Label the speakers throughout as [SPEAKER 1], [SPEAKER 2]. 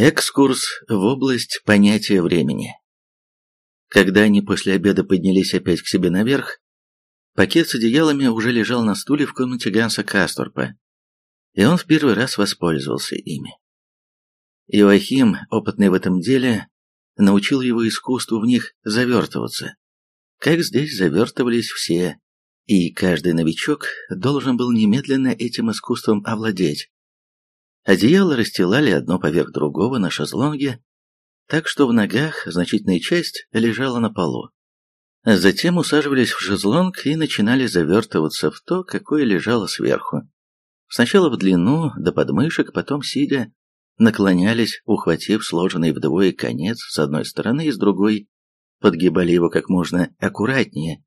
[SPEAKER 1] Экскурс в область понятия времени. Когда они после обеда поднялись опять к себе наверх, пакет с одеялами уже лежал на стуле в комнате Ганса Касторпа, и он в первый раз воспользовался ими. Иоахим, опытный в этом деле, научил его искусству в них завертываться, как здесь завертывались все, и каждый новичок должен был немедленно этим искусством овладеть. Одеяло расстилали одно поверх другого на шезлонге, так что в ногах значительная часть лежала на полу. Затем усаживались в шезлонг и начинали завертываться в то, какое лежало сверху. Сначала в длину, до подмышек, потом, сидя, наклонялись, ухватив сложенный вдвое конец с одной стороны и с другой, подгибали его как можно аккуратнее,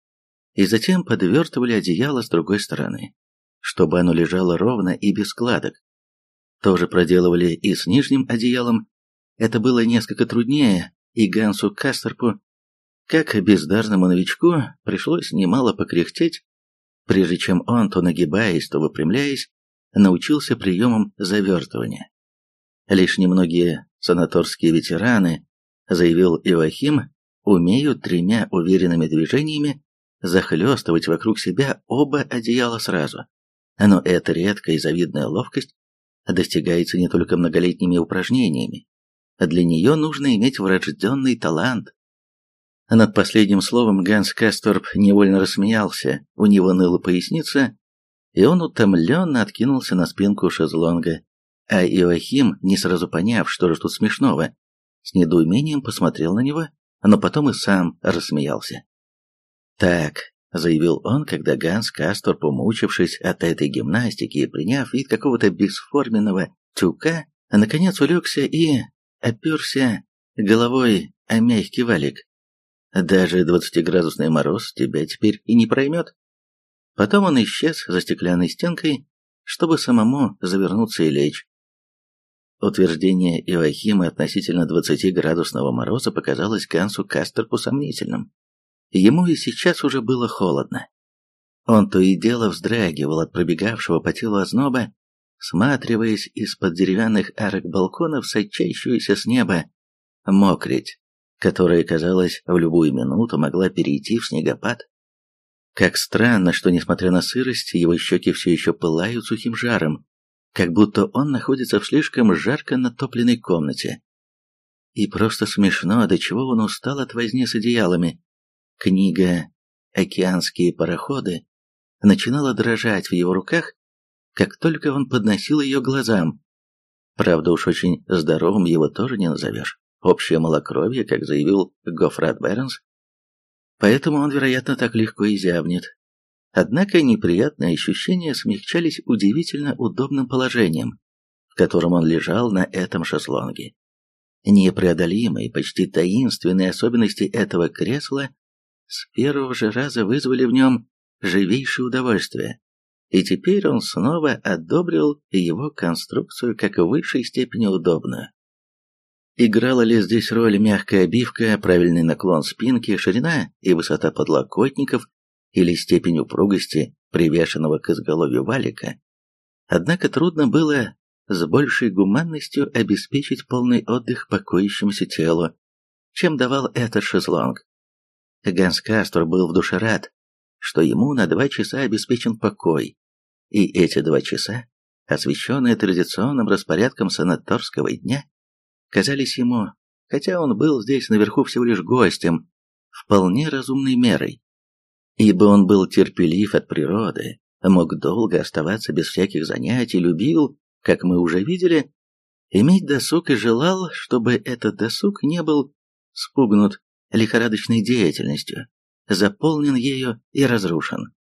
[SPEAKER 1] и затем подвертывали одеяло с другой стороны, чтобы оно лежало ровно и без складок. Тоже проделывали и с нижним одеялом. Это было несколько труднее, и Гансу Кастерпу, как бездарному новичку, пришлось немало покряхтеть, прежде чем он, то нагибаясь, то выпрямляясь, научился приемам завертывания. Лишь немногие санаторские ветераны, заявил Иоахим, умеют тремя уверенными движениями захлестывать вокруг себя оба одеяла сразу. Но эта редкая и завидная ловкость достигается не только многолетними упражнениями. Для нее нужно иметь врожденный талант. Над последним словом Ганс Касторп невольно рассмеялся, у него ныла поясница, и он утомленно откинулся на спинку шезлонга. А Иоахим, не сразу поняв, что же тут смешного, с недоумением посмотрел на него, но потом и сам рассмеялся. «Так, — заявил он, когда Ганс Кастор, помучившись от этой гимнастики и приняв вид какого-то бесформенного тюка, наконец улегся и оперся головой о мягкий валик. Даже двадцатиградусный мороз тебя теперь и не проймет. Потом он исчез за стеклянной стенкой, чтобы самому завернуться и лечь. Утверждение Иоахима относительно двадцатиградусного мороза показалось Гансу Кастерпу сомнительным. Ему и сейчас уже было холодно. Он то и дело вздрагивал от пробегавшего по телу озноба, сматриваясь из-под деревянных арок балконов сочащуюся с неба мокрить, которая, казалось, в любую минуту могла перейти в снегопад. Как странно, что, несмотря на сырость, его щеки все еще пылают сухим жаром, как будто он находится в слишком жарко натопленной комнате. И просто смешно, до чего он устал от возни с одеялами. Книга «Океанские пароходы» начинала дрожать в его руках, как только он подносил ее глазам. Правда уж очень здоровым его тоже не назовешь. Общее малокровие, как заявил Гофрат Бернс. Поэтому он, вероятно, так легко и зябнет. Однако неприятные ощущения смягчались удивительно удобным положением, в котором он лежал на этом шезлонге. Непреодолимые, почти таинственные особенности этого кресла с первого же раза вызвали в нем живейшее удовольствие, и теперь он снова одобрил его конструкцию как в высшей степени удобную. Играла ли здесь роль мягкая обивка, правильный наклон спинки, ширина и высота подлокотников или степень упругости, привешенного к изголовью валика? Однако трудно было с большей гуманностью обеспечить полный отдых покоящемуся телу, чем давал этот шезлонг. Ганс Кастор был в душе рад, что ему на два часа обеспечен покой, и эти два часа, освещенные традиционным распорядком санаторского дня, казались ему, хотя он был здесь наверху всего лишь гостем, вполне разумной мерой, ибо он был терпелив от природы, мог долго оставаться без всяких занятий, любил, как мы уже видели, иметь досуг и желал, чтобы этот досуг не был спугнут лихорадочной деятельностью, заполнен ею и разрушен.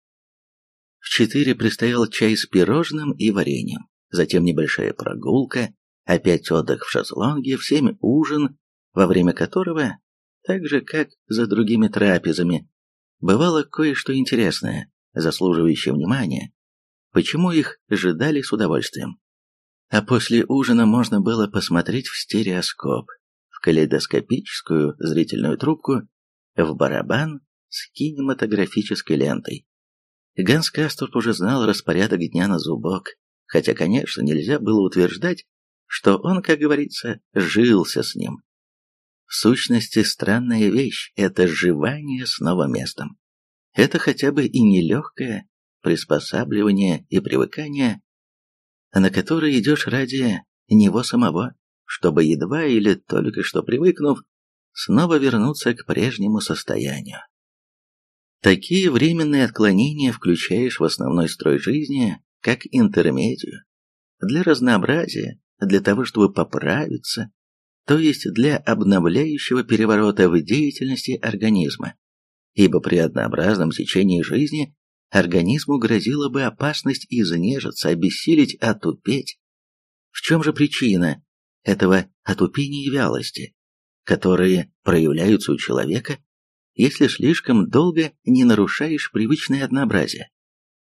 [SPEAKER 1] В четыре предстоял чай с пирожным и вареньем, затем небольшая прогулка, опять отдых в шезлонге, в ужин, во время которого, так же как за другими трапезами, бывало кое-что интересное, заслуживающее внимания, почему их ожидали с удовольствием. А после ужина можно было посмотреть в стереоскоп, калейдоскопическую зрительную трубку в барабан с кинематографической лентой. Ганс Касторп уже знал распорядок дня на зубок, хотя, конечно, нельзя было утверждать, что он, как говорится, жился с ним. В сущности, странная вещь – это сживание с новым местом. Это хотя бы и нелегкое приспосабливание и привыкание, на которое идешь ради него самого, чтобы едва или только что привыкнув, снова вернуться к прежнему состоянию. Такие временные отклонения включаешь в основной строй жизни как интермедию, для разнообразия, для того, чтобы поправиться, то есть для обновляющего переворота в деятельности организма, ибо при однообразном течении жизни организму грозила бы опасность изнежиться, обессилить, отупеть. В чем же причина этого отупения и вялости, которые проявляются у человека, если слишком долго не нарушаешь привычное однообразие?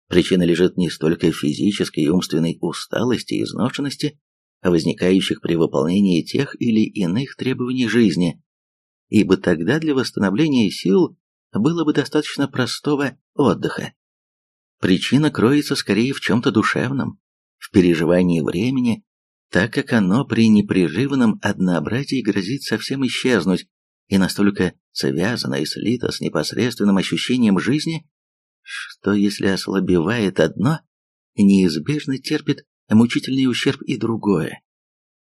[SPEAKER 1] Причина лежит не столько в физической и умственной усталости и изношенности, возникающих при выполнении тех или иных требований жизни, ибо тогда для восстановления сил было бы достаточно простого отдыха. Причина кроется скорее в чем-то душевном, в переживании времени, так как оно при непрерывном однообразии грозит совсем исчезнуть и настолько связано и слито с непосредственным ощущением жизни, что если ослабевает одно, неизбежно терпит мучительный ущерб и другое.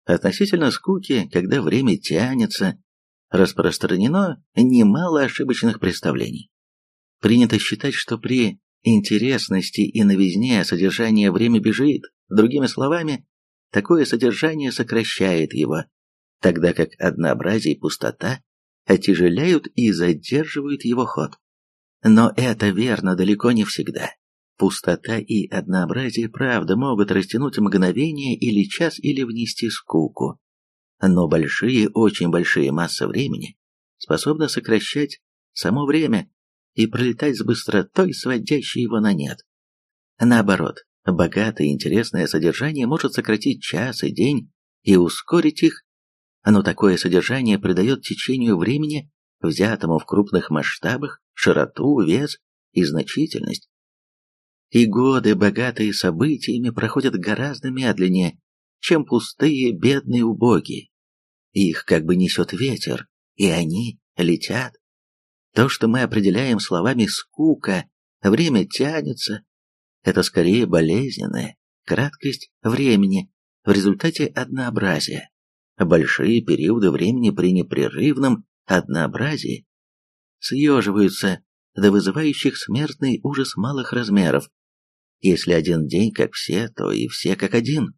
[SPEAKER 1] Относительно скуки, когда время тянется, распространено немало ошибочных представлений. Принято считать, что при интересности и новизне содержание время бежит, другими словами, такое содержание сокращает его, тогда как однообразие и пустота отяжеляют и задерживают его ход. Но это верно далеко не всегда. Пустота и однообразие, правда, могут растянуть мгновение или час или внести скуку. Но большие, очень большие массы времени способны сокращать само время и пролетать с быстротой, сводящей его на нет. Наоборот, богатое и интересное содержание может сократить час и день и ускорить их, но такое содержание придает течению времени, взятому в крупных масштабах, широту, вес и значительность и годы, богатые событиями, проходят гораздо медленнее, чем пустые, бедные, убогие. Их как бы несет ветер, и они летят. То, что мы определяем словами «скука», «время тянется», это скорее болезненная краткость времени в результате однообразия. Большие периоды времени при непрерывном однообразии съеживаются до вызывающих смертный ужас малых размеров, если один день как все, то и все как один.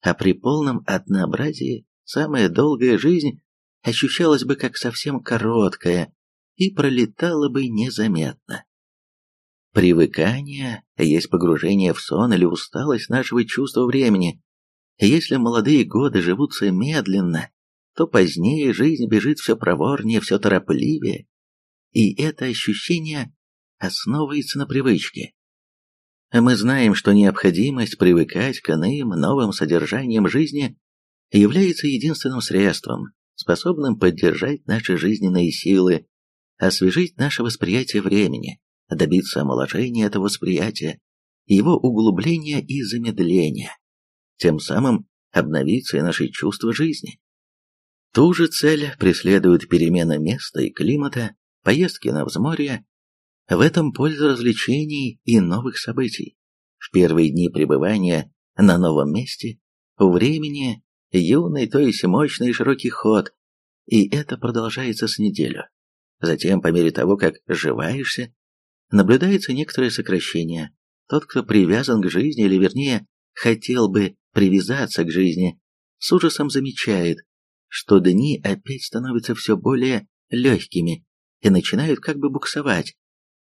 [SPEAKER 1] А при полном однообразии самая долгая жизнь ощущалась бы как совсем короткая и пролетала бы незаметно. Привыкание есть погружение в сон или усталость нашего чувства времени. Если молодые годы живутся медленно, то позднее жизнь бежит все проворнее, все торопливее, и это ощущение основывается на привычке. Мы знаем, что необходимость привыкать к иным, новым содержаниям жизни является единственным средством, способным поддержать наши жизненные силы, освежить наше восприятие времени, добиться омоложения этого восприятия, его углубления и замедления, тем самым обновиться и наши чувства жизни. Ту же цель преследует перемена места и климата, поездки на взморье, в этом польза развлечений и новых событий. В первые дни пребывания на новом месте, у времени, юный, то есть мощный и широкий ход, и это продолжается с неделю. Затем, по мере того, как сживаешься, наблюдается некоторое сокращение. Тот, кто привязан к жизни, или вернее, хотел бы привязаться к жизни, с ужасом замечает, что дни опять становятся все более легкими и начинают как бы буксовать,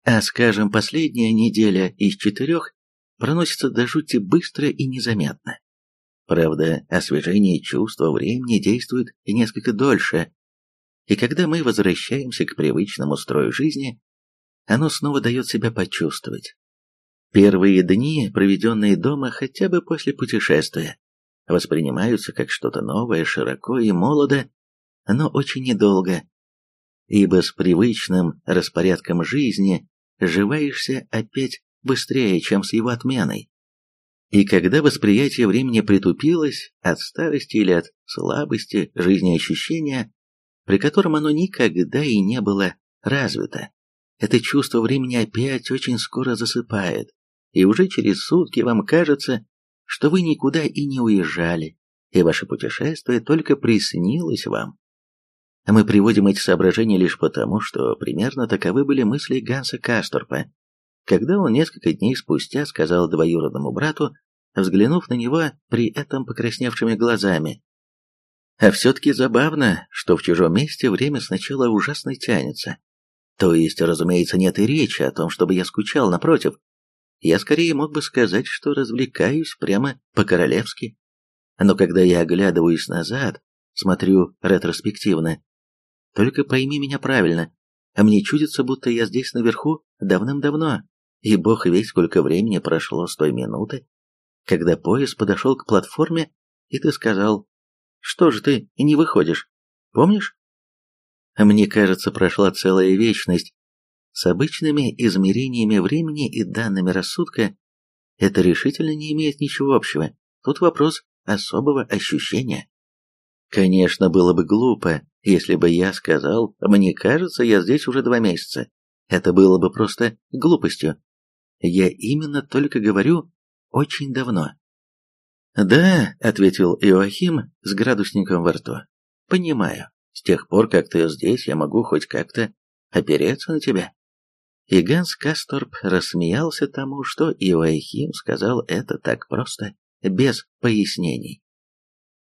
[SPEAKER 1] а, скажем, последняя неделя из четырех проносится до жути быстро и незаметно. Правда, освежение чувства времени действует несколько дольше, и когда мы возвращаемся к привычному строю жизни, оно снова дает себя почувствовать. Первые дни, проведенные дома хотя бы после путешествия, воспринимаются как что-то новое, широко и молодо, но очень недолго, ибо с привычным распорядком жизни сживаешься опять быстрее, чем с его отменой. И когда восприятие времени притупилось от старости или от слабости жизнеощущения, при котором оно никогда и не было развито, это чувство времени опять очень скоро засыпает, и уже через сутки вам кажется, что вы никуда и не уезжали, и ваше путешествие только приснилось вам. Мы приводим эти соображения лишь потому, что примерно таковы были мысли Ганса Касторпа, когда он несколько дней спустя сказал двоюродному брату, взглянув на него при этом покрасневшими глазами. А все-таки забавно, что в чужом месте время сначала ужасно тянется. То есть, разумеется, нет и речи о том, чтобы я скучал, напротив. Я скорее мог бы сказать, что развлекаюсь прямо по-королевски. Но когда я оглядываюсь назад, смотрю ретроспективно, только пойми меня правильно, а мне чудится, будто я здесь наверху давным-давно, и бог весь сколько времени прошло с той минуты, когда поезд подошел к платформе, и ты сказал, что же ты не выходишь, помнишь? Мне кажется, прошла целая вечность. С обычными измерениями времени и данными рассудка это решительно не имеет ничего общего. Тут вопрос особого ощущения. Конечно, было бы глупо, если бы я сказал, мне кажется, я здесь уже два месяца. Это было бы просто глупостью. Я именно только говорю «очень давно». «Да», — ответил Иоахим с градусником во рту. «Понимаю. С тех пор, как ты здесь, я могу хоть как-то опереться на тебя». И Ганс Касторп рассмеялся тому, что Иоахим сказал это так просто, без пояснений.